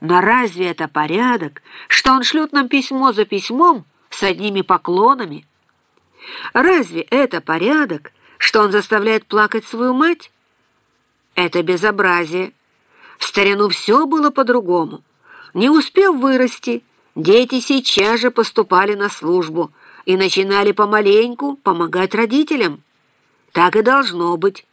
Но разве это порядок, что он шлет нам письмо за письмом с одними поклонами? Разве это порядок, что он заставляет плакать свою мать? Это безобразие. В старину все было по-другому. Не успев вырасти, дети сейчас же поступали на службу и начинали помаленьку помогать родителям. Так и должно быть.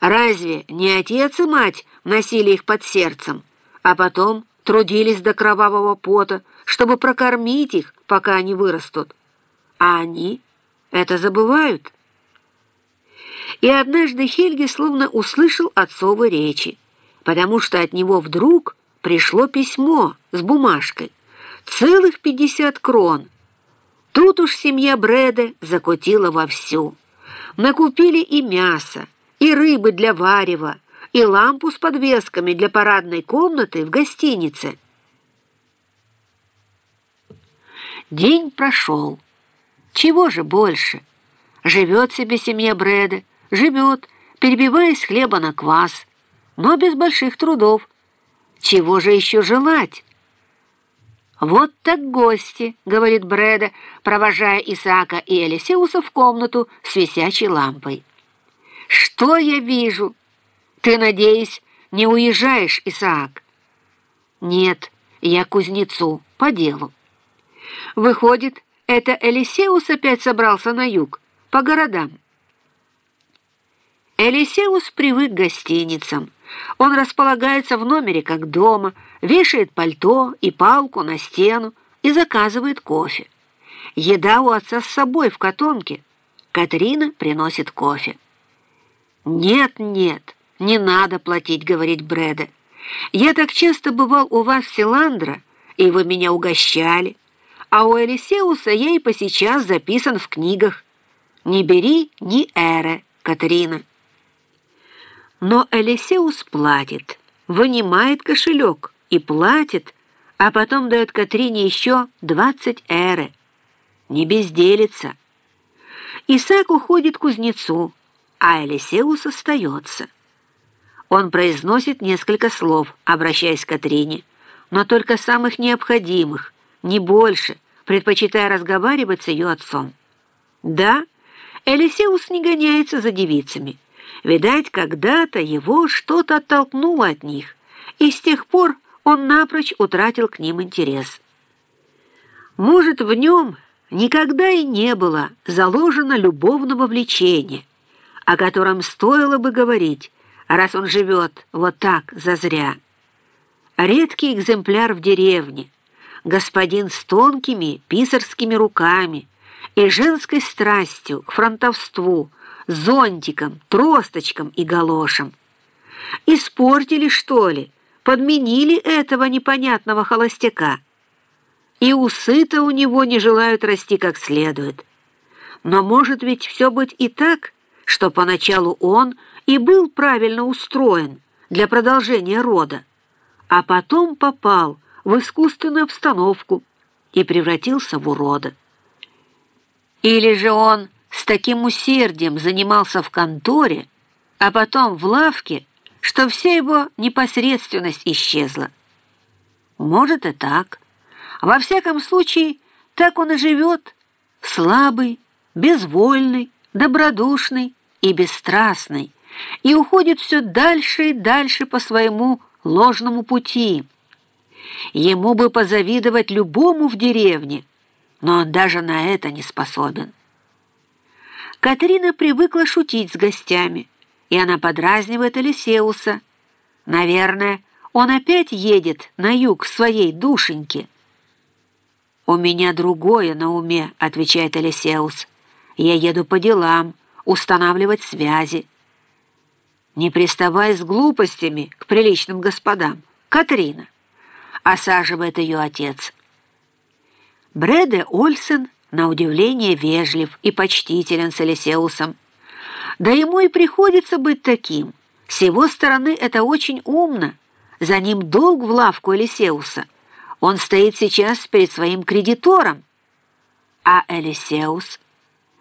Разве не отец и мать носили их под сердцем, а потом трудились до кровавого пота, чтобы прокормить их, пока они вырастут? А они это забывают. И однажды Хельги словно услышал отцовы речи, потому что от него вдруг пришло письмо с бумажкой. Целых пятьдесят крон. Тут уж семья Брэда закутила вовсю. Накупили и мясо, и рыбы для варева, и лампу с подвесками для парадной комнаты в гостинице. День прошел. Чего же больше? Живет себе семья Брэда, живет, перебиваясь хлеба на квас, но без больших трудов. Чего же еще желать? «Вот так гости», — говорит Брэда, провожая Исаака и Элисеуса в комнату с висячей лампой. «Что я вижу? Ты, надеюсь, не уезжаешь, Исаак?» «Нет, я кузнецу, по делу». «Выходит, это Элисеус опять собрался на юг, по городам?» Элисеус привык к гостиницам. Он располагается в номере как дома, вешает пальто и палку на стену и заказывает кофе. Еда у отца с собой в котомке. Катрина приносит кофе. «Нет, нет, не надо платить», — говорит Брэда. «Я так часто бывал у вас в Силандро, и вы меня угощали, а у Элисеуса я и по сейчас записан в книгах. Не бери ни эре, Катрина». Но Элисеус платит, вынимает кошелек и платит, а потом дает Катрине еще двадцать эры. Не безделится. Исаак уходит к кузнецу, а Элисеус остается. Он произносит несколько слов, обращаясь к Катрине, но только самых необходимых, не больше, предпочитая разговаривать с ее отцом. Да, Элисеус не гоняется за девицами, Видать, когда-то его что-то оттолкнуло от них, и с тех пор он напрочь утратил к ним интерес. Может, в нем никогда и не было заложено любовного влечения, о котором стоило бы говорить, раз он живет вот так зазря. Редкий экземпляр в деревне, господин с тонкими писарскими руками и женской страстью к фронтовству – зонтиком, тросточком и галошем. Испортили, что ли, подменили этого непонятного холостяка. И усы-то у него не желают расти как следует. Но может ведь все быть и так, что поначалу он и был правильно устроен для продолжения рода, а потом попал в искусственную обстановку и превратился в урода. Или же он с таким усердием занимался в конторе, а потом в лавке, что вся его непосредственность исчезла. Может и так. Во всяком случае, так он и живет, слабый, безвольный, добродушный и бесстрастный, и уходит все дальше и дальше по своему ложному пути. Ему бы позавидовать любому в деревне, но он даже на это не способен. Катрина привыкла шутить с гостями, и она подразнивает Элисеуса. Наверное, он опять едет на юг своей душеньки. «У меня другое на уме», — отвечает Элисеус. «Я еду по делам, устанавливать связи». «Не приставай с глупостями к приличным господам, Катрина», — осаживает ее отец. Бреде Ольсен на удивление вежлив и почтителен с Элисеусом. Да ему и приходится быть таким. С его стороны это очень умно. За ним долг в лавку Элисеуса. Он стоит сейчас перед своим кредитором. А Элисеус?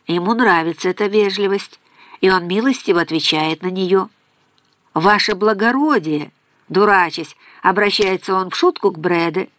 Ему нравится эта вежливость, и он милостиво отвечает на нее. «Ваше благородие!» Дурачась, обращается он в шутку к Брэде.